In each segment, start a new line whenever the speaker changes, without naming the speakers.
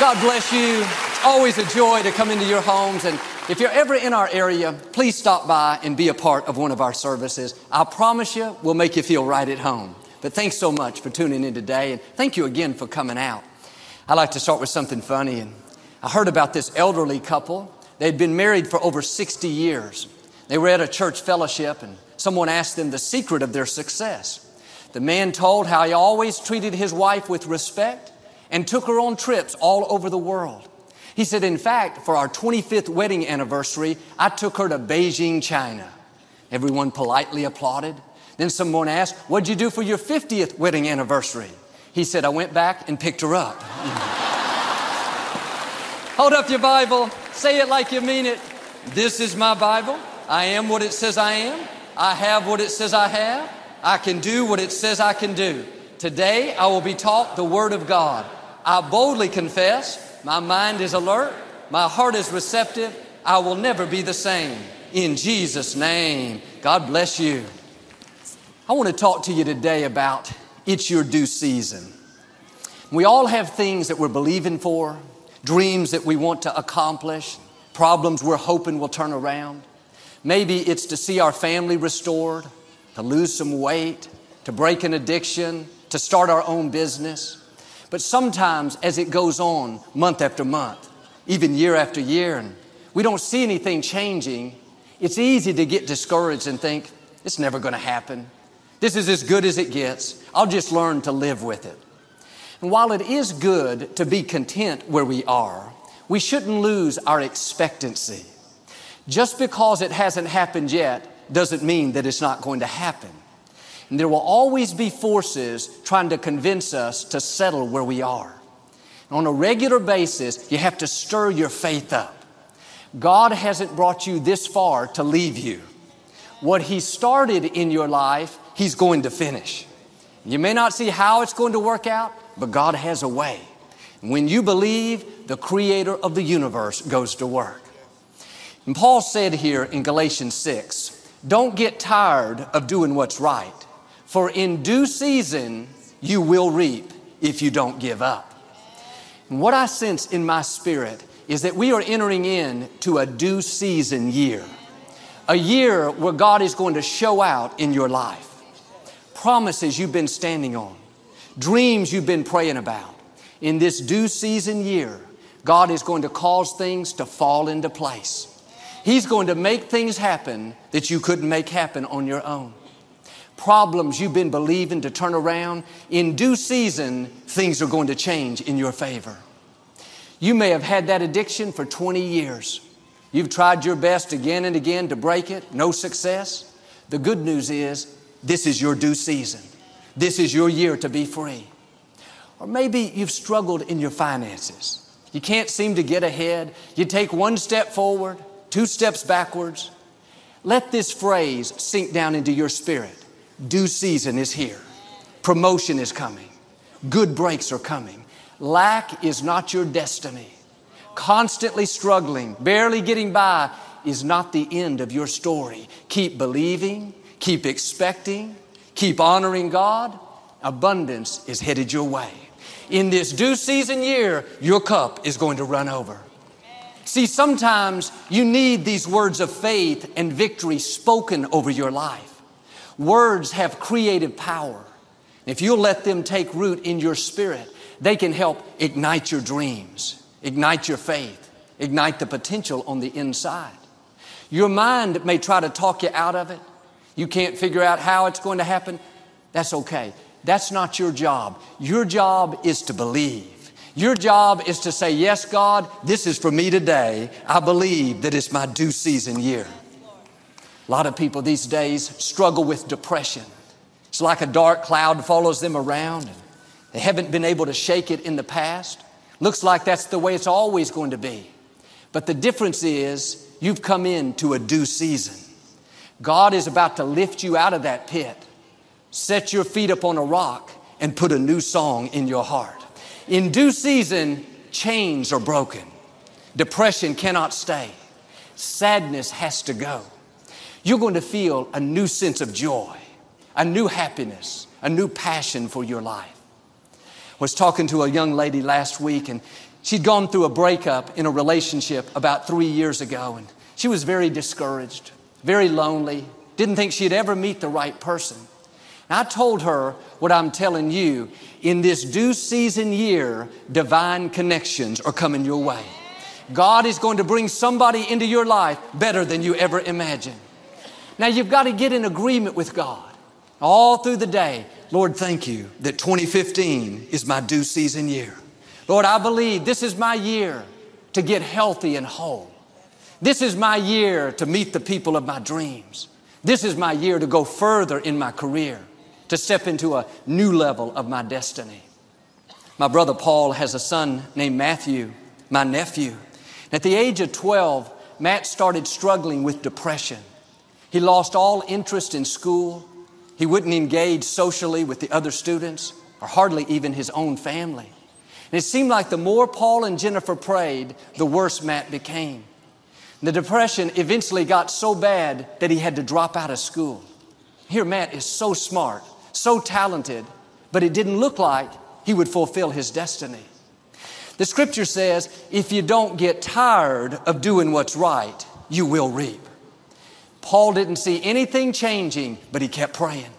God bless you. It's always a joy to come into your homes. And if you're ever in our area, please stop by and be a part of one of our services. I promise you, we'll make you feel right at home. But thanks so much for tuning in today. And thank you again for coming out. I'd like to start with something funny. And I heard about this elderly couple. They'd been married for over 60 years. They were at a church fellowship, and someone asked them the secret of their success. The man told how he always treated his wife with respect and took her on trips all over the world. He said, In fact, for our 25th wedding anniversary, I took her to Beijing, China. Everyone politely applauded. Then someone asked, What'd you do for your 50th wedding anniversary? He said, I went back and picked her up. Hold up your Bible, say it like you mean it. This is my Bible. I am what it says I am. I have what it says I have. I can do what it says I can do. Today I will be taught the Word of God. I boldly confess, my mind is alert, my heart is receptive. I will never be the same. In Jesus' name, God bless you. I want to talk to you today about it's your due season. We all have things that we're believing for, dreams that we want to accomplish, problems we're hoping will turn around. Maybe it's to see our family restored, to lose some weight, to break an addiction, to start our own business. But sometimes as it goes on month after month, even year after year, and we don't see anything changing, it's easy to get discouraged and think, it's never going to happen. This is as good as it gets. I'll just learn to live with it. And while it is good to be content where we are, we shouldn't lose our expectancy. Just because it hasn't happened yet doesn't mean that it's not going to happen. And there will always be forces trying to convince us to settle where we are. On a regular basis, you have to stir your faith up. God hasn't brought you this far to leave you. What He started in your life, He's going to finish. You may not see how it's going to work out, but God has a way. When you believe, the creator of the universe goes to work. And Paul said here in Galatians 6, don't get tired of doing what's right, for in due season you will reap if you don't give up. And what I sense in my spirit is that we are entering in to a due season year. A year where God is going to show out in your life. Promises you've been standing on. Dreams you've been praying about. In this due season year, God is going to cause things to fall into place. He's going to make things happen that you couldn't make happen on your own. Problems you've been believing to turn around, in due season, things are going to change in your favor. You may have had that addiction for 20 years. You've tried your best again and again to break it, no success. The good news is, this is your due season. This is your year to be free. Or maybe you've struggled in your finances. You can't seem to get ahead. You take one step forward, two steps backwards. Let this phrase sink down into your spirit. Due season is here. Promotion is coming. Good breaks are coming. Lack is not your destiny. Constantly struggling, barely getting by is not the end of your story. Keep believing, keep expecting, keep honoring God. Abundance is headed your way. In this due season year, your cup is going to run over. See, sometimes you need these words of faith and victory spoken over your life. Words have creative power. If you'll let them take root in your spirit, they can help ignite your dreams, ignite your faith, ignite the potential on the inside. Your mind may try to talk you out of it. You can't figure out how it's going to happen. That's okay. That's not your job. Your job is to believe. Your job is to say, Yes, God, this is for me today. I believe that it's my due season year. A lot of people these days struggle with depression. It's like a dark cloud follows them around. And they haven't been able to shake it in the past. Looks like that's the way it's always going to be. But the difference is you've come into a due season. God is about to lift you out of that pit, set your feet upon a rock, and put a new song in your heart. In due season, chains are broken. Depression cannot stay. Sadness has to go. You're going to feel a new sense of joy, a new happiness, a new passion for your life. Was talking to a young lady last week and she'd gone through a breakup in a relationship about three years ago and she was very discouraged, very lonely, didn't think she'd ever meet the right person. I told her what I'm telling you in this due season year, divine connections are coming your way. God is going to bring somebody into your life better than you ever imagined. Now you've got to get in agreement with God all through the day. Lord, thank you that 2015 is my due season year. Lord, I believe this is my year to get healthy and whole. This is my year to meet the people of my dreams. This is my year to go further in my career, to step into a new level of my destiny. My brother Paul has a son named Matthew, my nephew. At the age of 12, Matt started struggling with depression. He lost all interest in school. He wouldn't engage socially with the other students or hardly even his own family. And it seemed like the more Paul and Jennifer prayed, the worse Matt became. The depression eventually got so bad that he had to drop out of school. Here, Matt is so smart, so talented, but it didn't look like he would fulfill his destiny. The scripture says, if you don't get tired of doing what's right, you will reap. Paul didn't see anything changing, but he kept praying.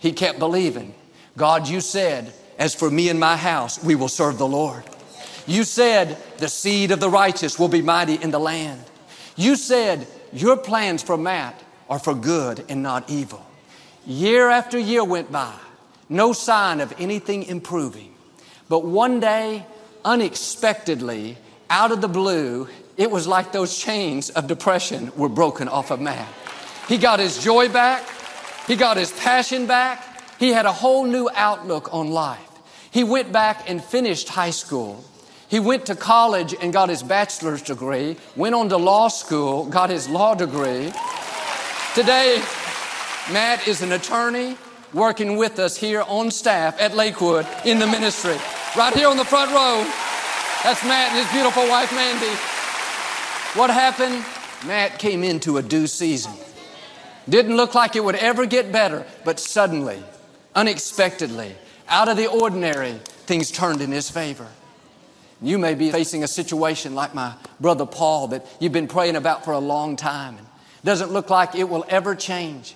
He kept believing. God, you said, as for me and my house, we will serve the Lord. You said, the seed of the righteous will be mighty in the land. You said, your plans for Matt are for good and not evil. Year after year went by, no sign of anything improving. But one day, unexpectedly, out of the blue, it was like those chains of depression were broken off of Matt. He got his joy back. He got his passion back. He had a whole new outlook on life. He went back and finished high school. He went to college and got his bachelor's degree, went on to law school, got his law degree. Today, Matt is an attorney working with us here on staff at Lakewood in the ministry. Right here on the front row, that's Matt and his beautiful wife, Mandy. What happened? Matt came into a due season. Didn't look like it would ever get better, but suddenly, unexpectedly, out of the ordinary, things turned in his favor. You may be facing a situation like my brother Paul that you've been praying about for a long time and doesn't look like it will ever change.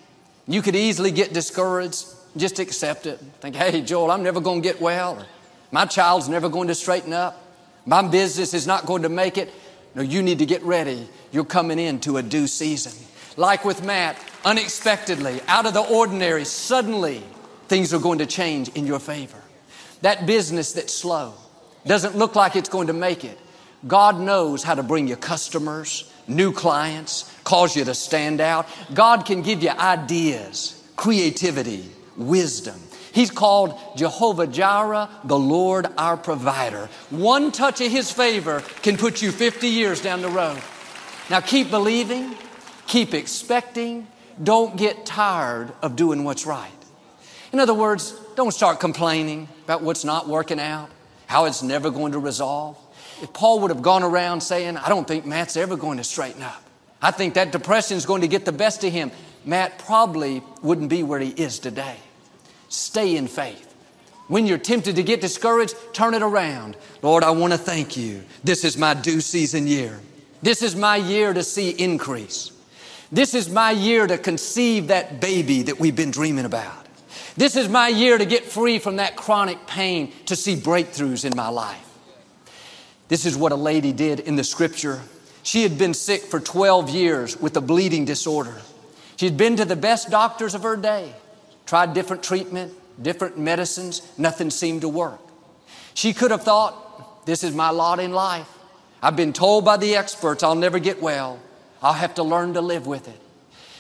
You could easily get discouraged, just accept it. Think, hey, Joel, I'm never going to get well. Or, my child's never going to straighten up. My business is not going to make it. No, you need to get ready. You're coming into a due season. Like with Matt, unexpectedly, out of the ordinary, suddenly things are going to change in your favor. That business that's slow doesn't look like it's going to make it. God knows how to bring you customers, new clients, cause you to stand out. God can give you ideas, creativity, wisdom. He's called Jehovah Jireh, the Lord our provider. One touch of His favor can put you 50 years down the road. Now keep believing, keep expecting, don't get tired of doing what's right. In other words, don't start complaining about what's not working out, how it's never going to resolve. If Paul would have gone around saying, I don't think Matt's ever going to straighten up, I think that depression is going to get the best of him, Matt probably wouldn't be where he is today. Stay in faith. When you're tempted to get discouraged, turn it around. Lord, I want to thank you. This is my due season year. This is my year to see increase. This is my year to conceive that baby that we've been dreaming about. This is my year to get free from that chronic pain, to see breakthroughs in my life. This is what a lady did in the scripture. She had been sick for 12 years with a bleeding disorder. She'd been to the best doctors of her day, tried different treatment, different medicines, nothing seemed to work. She could have thought, this is my lot in life. I've been told by the experts I'll never get well. I'll have to learn to live with it.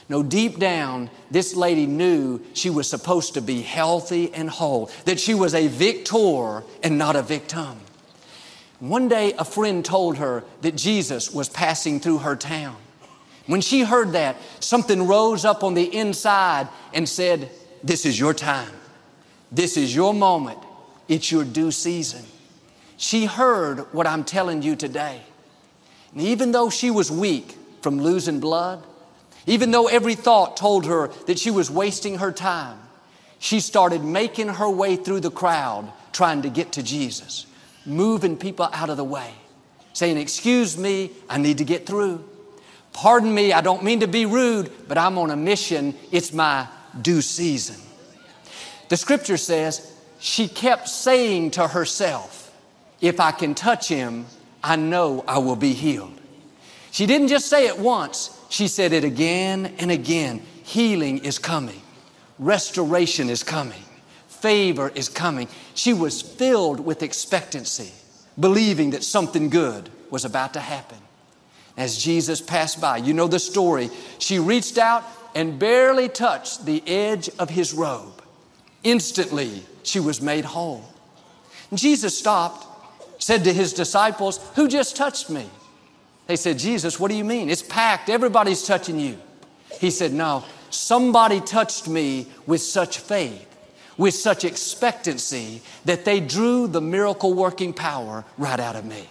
No, deep down, this lady knew she was supposed to be healthy and whole, that she was a victor and not a victim. One day, a friend told her that Jesus was passing through her town. When she heard that, something rose up on the inside and said, This is your time. This is your moment. It's your due season. She heard what I'm telling you today. And even though she was weak from losing blood, Even though every thought told her that she was wasting her time, she started making her way through the crowd trying to get to Jesus, moving people out of the way, saying, Excuse me, I need to get through. Pardon me, I don't mean to be rude, but I'm on a mission. It's my due season. The scripture says she kept saying to herself, If I can touch him, I know I will be healed. She didn't just say it once, she said it again and again. Healing is coming, restoration is coming, favor is coming. She was filled with expectancy, believing that something good was about to happen. As Jesus passed by, you know the story. She reached out and barely touched the edge of his robe. Instantly, she was made whole. Jesus stopped, said to his disciples, Who just touched me? They said, Jesus, what do you mean? It's packed, everybody's touching you. He said, No, somebody touched me with such faith, with such expectancy, that they drew the miracle working power right out of me.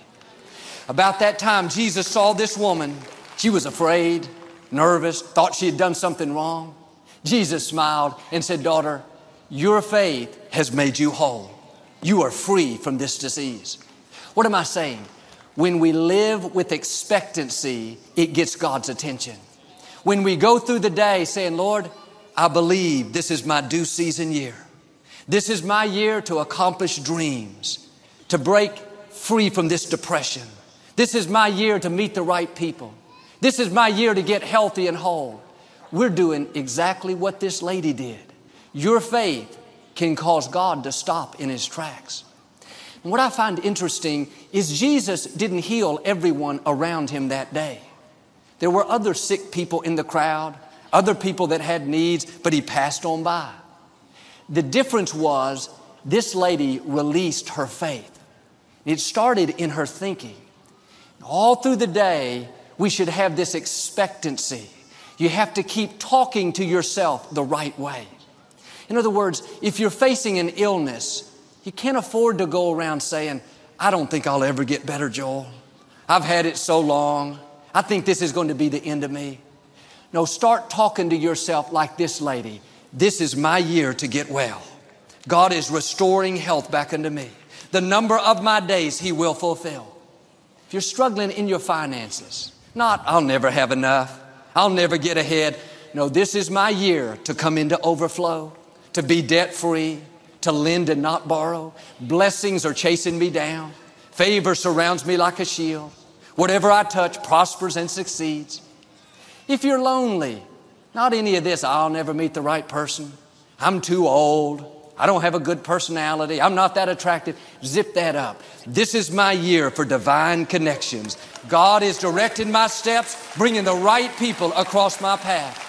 About that time, Jesus saw this woman. She was afraid, nervous, thought she had done something wrong. Jesus smiled and said, Daughter, your faith has made you whole. You are free from this disease. What am I saying? When we live with expectancy, it gets God's attention. When we go through the day saying, Lord, I believe this is my due season year. This is my year to accomplish dreams, to break free from this depression. This is my year to meet the right people. This is my year to get healthy and whole. We're doing exactly what this lady did. Your faith can cause God to stop in his tracks. And what I find interesting is Jesus didn't heal everyone around him that day. There were other sick people in the crowd, other people that had needs, but he passed on by. The difference was this lady released her faith. It started in her thinking. All through the day, we should have this expectancy. You have to keep talking to yourself the right way. In other words, if you're facing an illness, you can't afford to go around saying, I don't think I'll ever get better, Joel. I've had it so long. I think this is going to be the end of me. No, start talking to yourself like this lady. This is my year to get well. God is restoring health back unto me. The number of my days He will fulfill. If you're struggling in your finances, not, I'll never have enough, I'll never get ahead. No, this is my year to come into overflow, to be debt free, to lend and not borrow. Blessings are chasing me down. Favor surrounds me like a shield. Whatever I touch prospers and succeeds. If you're lonely, not any of this, I'll never meet the right person. I'm too old. I don't have a good personality. I'm not that attractive. Zip that up. This is my year for divine connections. God is directing my steps, bringing the right people across my path.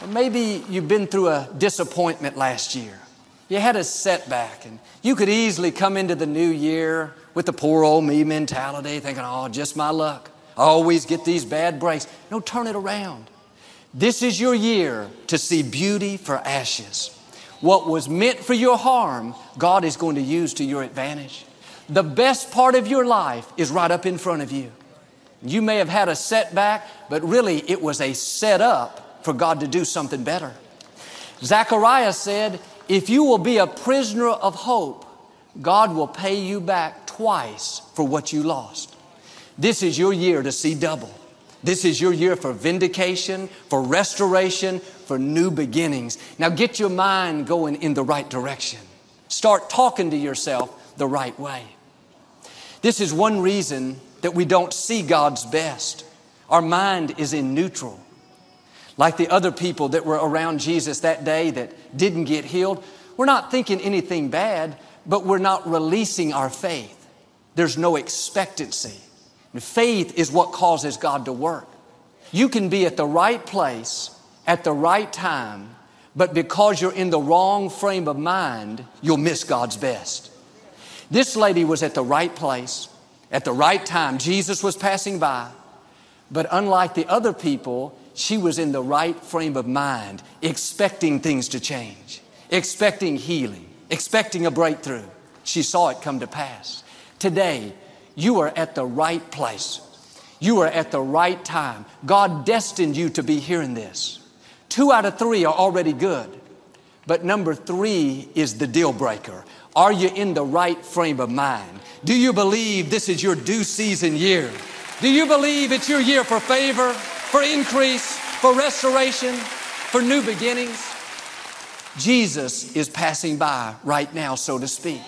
Or maybe you've been through a disappointment last year. You had a setback, and you could easily come into the new year with the poor old me mentality, thinking, oh, just my luck. I always get these bad breaks. No, turn it around. This is your year to see beauty for ashes. What was meant for your harm, God is going to use to your advantage. The best part of your life is right up in front of you. You may have had a setback, but really it was a setup for God to do something better. Zechariah said, if you will be a prisoner of hope, God will pay you back twice for what you lost. This is your year to see double. This is your year for vindication, for restoration, for new beginnings. Now get your mind going in the right direction. Start talking to yourself the right way. This is one reason that we don't see God's best. Our mind is in neutral. Like the other people that were around Jesus that day that didn't get healed, we're not thinking anything bad, but we're not releasing our faith. There's no expectancy. And faith is what causes God to work. You can be at the right place at the right time, but because you're in the wrong frame of mind, you'll miss God's best. This lady was at the right place at the right time. Jesus was passing by, but unlike the other people, she was in the right frame of mind, expecting things to change, expecting healing, expecting a breakthrough. She saw it come to pass. Today, you are at the right place. You are at the right time. God destined you to be hearing this. Two out of three are already good. But number three is the deal breaker. Are you in the right frame of mind? Do you believe this is your due season year? Do you believe it's your year for favor, for increase, for restoration, for new beginnings? Jesus is passing by right now, so to speak.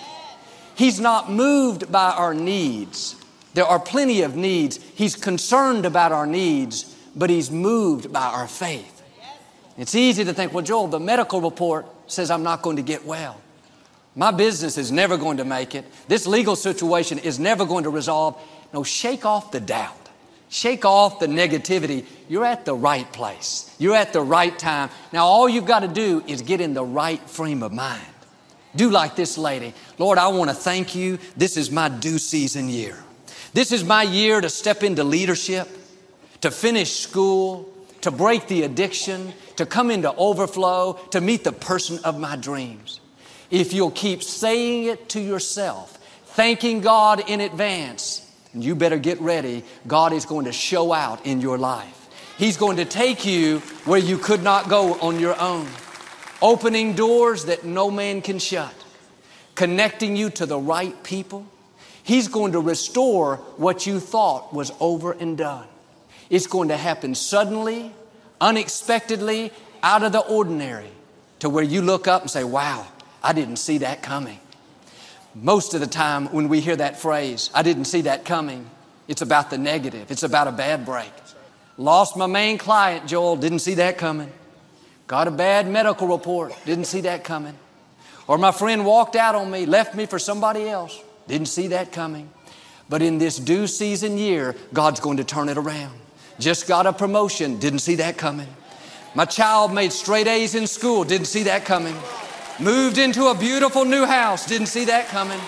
He's not moved by our needs. There are plenty of needs. He's concerned about our needs, but He's moved by our faith. It's easy to think, well, Joel, the medical report says I'm not going to get well. My business is never going to make it. This legal situation is never going to resolve. No, shake off the doubt. Shake off the negativity. You're at the right place. You're at the right time. Now, all you've got to do is get in the right frame of mind. Do like this lady. Lord, I want to thank you. This is my due season year. This is my year to step into leadership, to finish school, to break the addiction, to come into overflow, to meet the person of my dreams. If you'll keep saying it to yourself, thanking God in advance, and you better get ready. God is going to show out in your life. He's going to take you where you could not go on your own, opening doors that no man can shut, connecting you to the right people. He's going to restore what you thought was over and done. It's going to happen suddenly, unexpectedly, out of the ordinary, to where you look up and say, Wow, I didn't see that coming. Most of the time, when we hear that phrase, I didn't see that coming, it's about the negative, it's about a bad break. Lost my main client, Joel, didn't see that coming. Got a bad medical report, didn't see that coming. Or my friend walked out on me, left me for somebody else, didn't see that coming. But in this due season year, God's going to turn it around. Just got a promotion, didn't see that coming. My child made straight A's in school, didn't see that coming. Moved into a beautiful new house. Didn't see that coming.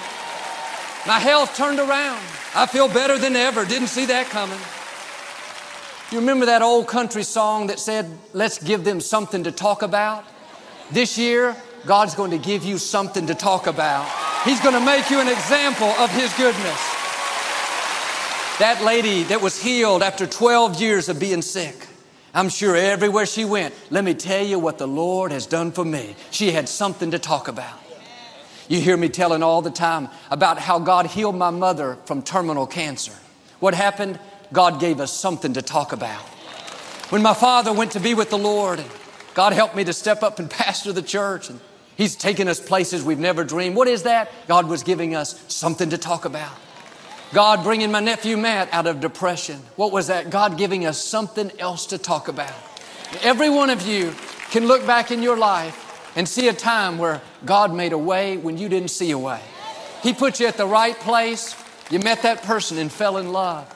My health turned around. I feel better than ever. Didn't see that coming. You remember that old country song that said, Let's give them something to talk about? This year, God's going to give you something to talk about. He's going to make you an example of His goodness. That lady that was healed after 12 years of being sick. I'm sure everywhere she went, let me tell you what the Lord has done for me. She had something to talk about. You hear me telling all the time about how God healed my mother from terminal cancer. What happened? God gave us something to talk about. When my father went to be with the Lord, God helped me to step up and pastor the church, and He's taken us places we've never dreamed. What is that? God was giving us something to talk about. God bringing my nephew Matt out of depression. What was that? God giving us something else to talk about. Every one of you can look back in your life and see a time where God made a way when you didn't see a way. He put you at the right place. You met that person and fell in love.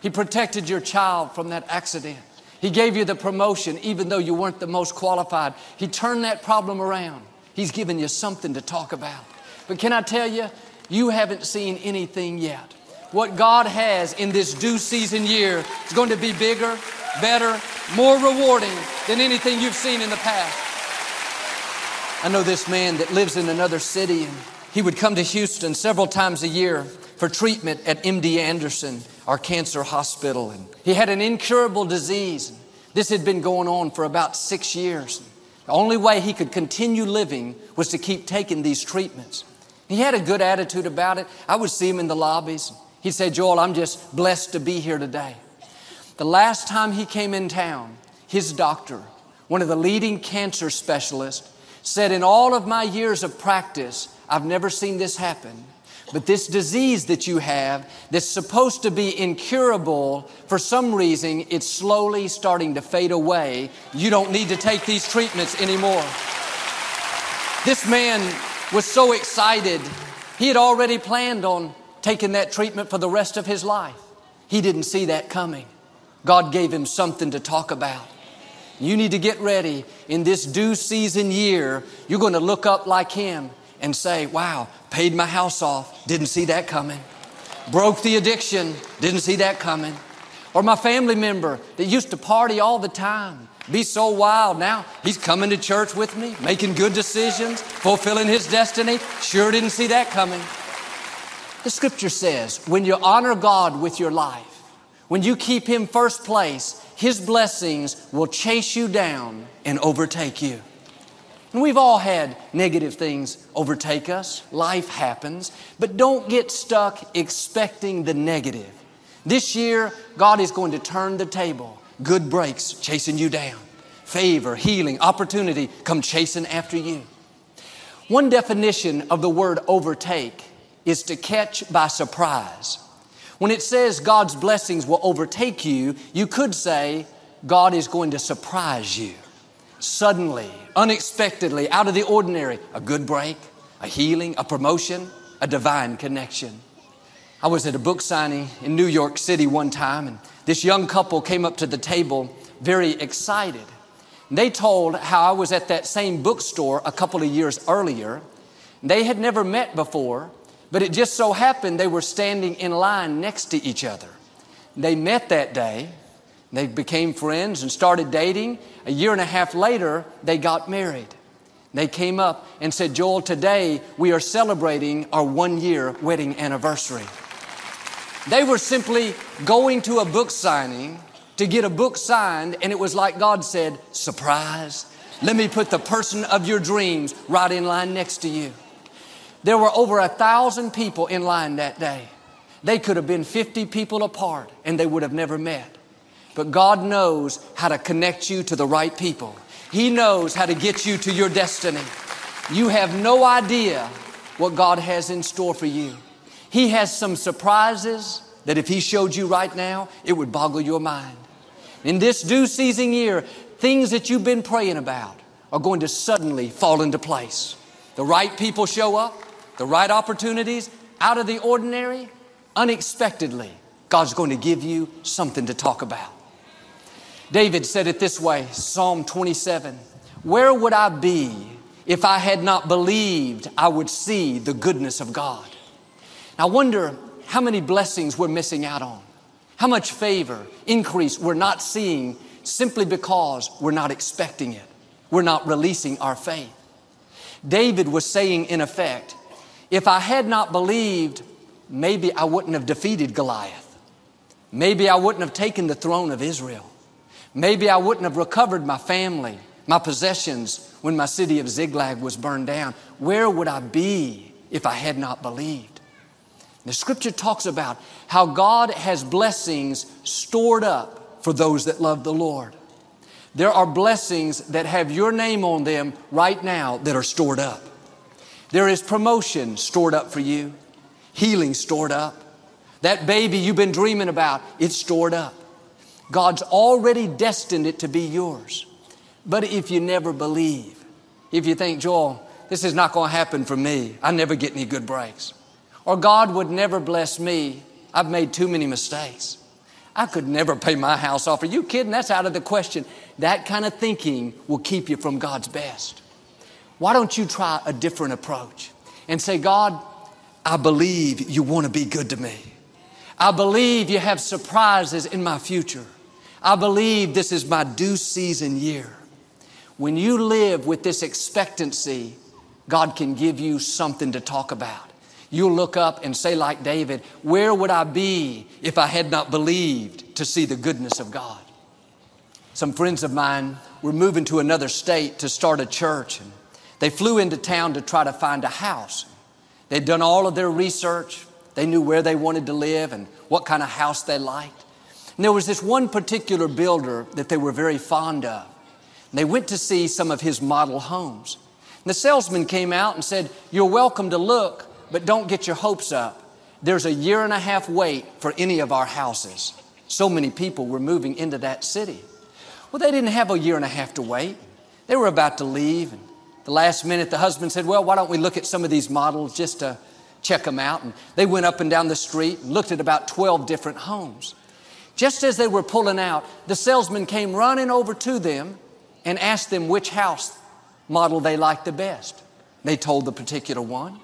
He protected your child from that accident. He gave you the promotion even though you weren't the most qualified. He turned that problem around. He's given you something to talk about. But can I tell you, you haven't seen anything yet what God has in this due season year is going to be bigger, better, more rewarding than anything you've seen in the past. I know this man that lives in another city and he would come to Houston several times a year for treatment at MD Anderson, our cancer hospital. And he had an incurable disease. This had been going on for about six years. The only way he could continue living was to keep taking these treatments. He had a good attitude about it. I would see him in the lobbies. He'd say, Joel, I'm just blessed to be here today. The last time he came in town, his doctor, one of the leading cancer specialists, said, In all of my years of practice, I've never seen this happen. But this disease that you have, that's supposed to be incurable, for some reason, it's slowly starting to fade away. You don't need to take these treatments anymore. This man was so excited. He had already planned on taking that treatment for the rest of his life. He didn't see that coming. God gave him something to talk about. You need to get ready in this due season year. You're going to look up like him and say, Wow, paid my house off, didn't see that coming. Broke the addiction, didn't see that coming. Or my family member that used to party all the time, be so wild. Now he's coming to church with me, making good decisions, fulfilling his destiny. Sure didn't see that coming. The scripture says, when you honor God with your life, When you keep Him first place, His blessings will chase you down and overtake you. And we've all had negative things overtake us. Life happens. But don't get stuck expecting the negative. This year, God is going to turn the table. Good breaks chasing you down. Favor, healing, opportunity come chasing after you. One definition of the word overtake is to catch by surprise. When it says God's blessings will overtake you, you could say God is going to surprise you. Suddenly, unexpectedly, out of the ordinary, a good break, a healing, a promotion, a divine connection. I was at a book signing in New York City one time, and this young couple came up to the table very excited. They told how I was at that same bookstore a couple of years earlier. They had never met before, but it just so happened they were standing in line next to each other. They met that day, they became friends and started dating. A year and a half later, they got married. They came up and said, Joel, today we are celebrating our one year wedding anniversary. They were simply going to a book signing to get a book signed, and it was like God said, Surprise, let me put the person of your dreams right in line next to you. There were over a thousand people in line that day. They could have been 50 people apart, and they would have never met. But God knows how to connect you to the right people. He knows how to get you to your destiny. You have no idea what God has in store for you. He has some surprises that if He showed you right now, it would boggle your mind. In this due season year, things that you've been praying about are going to suddenly fall into place. The right people show up, the right opportunities, out of the ordinary, unexpectedly, God's going to give you something to talk about. David said it this way Psalm 27 Where would I be if I had not believed I would see the goodness of God? I wonder how many blessings we're missing out on, how much favor, increase we're not seeing simply because we're not expecting it. We're not releasing our faith. David was saying, in effect, if I had not believed, maybe I wouldn't have defeated Goliath. Maybe I wouldn't have taken the throne of Israel. Maybe I wouldn't have recovered my family, my possessions when my city of Ziklag was burned down. Where would I be if I had not believed? The scripture talks about how God has blessings stored up for those that love the Lord. There are blessings that have your name on them right now that are stored up. There is promotion stored up for you, healing stored up. That baby you've been dreaming about, it's stored up. God's already destined it to be yours. But if you never believe, if you think, Joel, this is not going to happen for me, I never get any good breaks, or God would never bless me, I've made too many mistakes. I could never pay my house off. Are you kidding? That's out of the question. That kind of thinking will keep you from God's best. Why don't you try a different approach and say, God, I believe you want to be good to me. I believe you have surprises in my future. I believe this is my due season year. When you live with this expectancy, God can give you something to talk about. You'll look up and say, like David, Where would I be if I had not believed to see the goodness of God? Some friends of mine were moving to another state to start a church, and they flew into town to try to find a house. They'd done all of their research, they knew where they wanted to live and what kind of house they liked. And there was this one particular builder that they were very fond of. And they went to see some of his model homes. And the salesman came out and said, You're welcome to look, but don't get your hopes up. There's a year and a half wait for any of our houses. So many people were moving into that city. Well, they didn't have a year and a half to wait. They were about to leave. And the last minute, the husband said, Well, why don't we look at some of these models just to check them out? And they went up and down the street and looked at about 12 different homes. Just as they were pulling out, the salesman came running over to them and asked them which house model they liked the best. They told the particular one.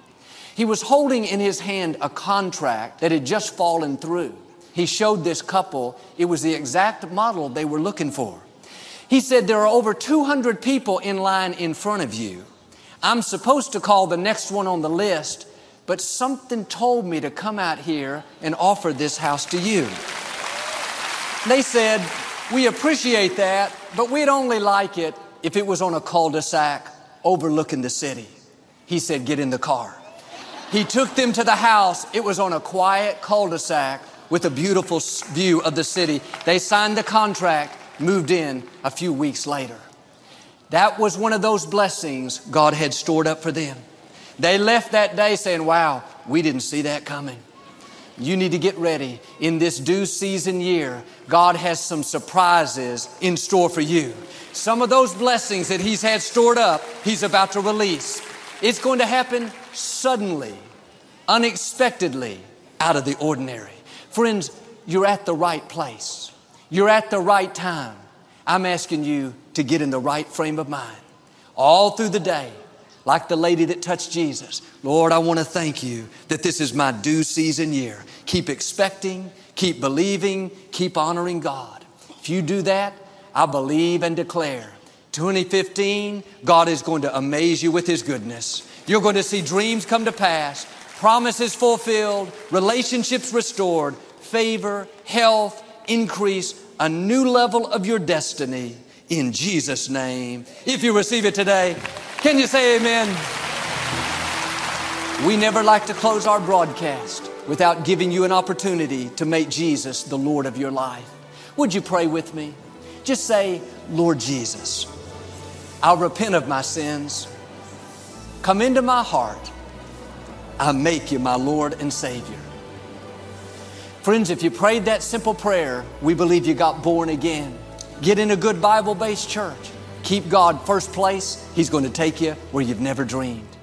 He was holding in his hand a contract that had just fallen through. He showed this couple, it was the exact model they were looking for. He said, There are over 200 people in line in front of you. I'm supposed to call the next one on the list, but something told me to come out here and offer this house to you. They said, We appreciate that, but we'd only like it if it was on a cul de sac overlooking the city. He said, Get in the car. He took them to the house. It was on a quiet cul de sac with a beautiful view of the city. They signed the contract, moved in a few weeks later. That was one of those blessings God had stored up for them. They left that day saying, Wow, we didn't see that coming. You need to get ready. In this due season year, God has some surprises in store for you. Some of those blessings that He's had stored up, He's about to release. It's going to happen suddenly, unexpectedly, out of the ordinary. Friends, you're at the right place. You're at the right time. I'm asking you to get in the right frame of mind. All through the day, like the lady that touched Jesus. Lord, I want to thank you that this is my due season year. Keep expecting, keep believing, keep honoring God. If you do that, I believe and declare 2015, God is going to amaze you with His goodness. You're going to see dreams come to pass, promises fulfilled, relationships restored, favor, health, increase, a new level of your destiny in Jesus' name. If you receive it today, can you say amen? We never like to close our broadcast without giving you an opportunity to make Jesus the Lord of your life. Would you pray with me? Just say, Lord Jesus, I'll repent of my sins. Come into my heart. I make you my Lord and Savior. Friends, if you prayed that simple prayer, we believe you got born again. Get in a good Bible based church. Keep God first place. He's going to take you where you've never dreamed.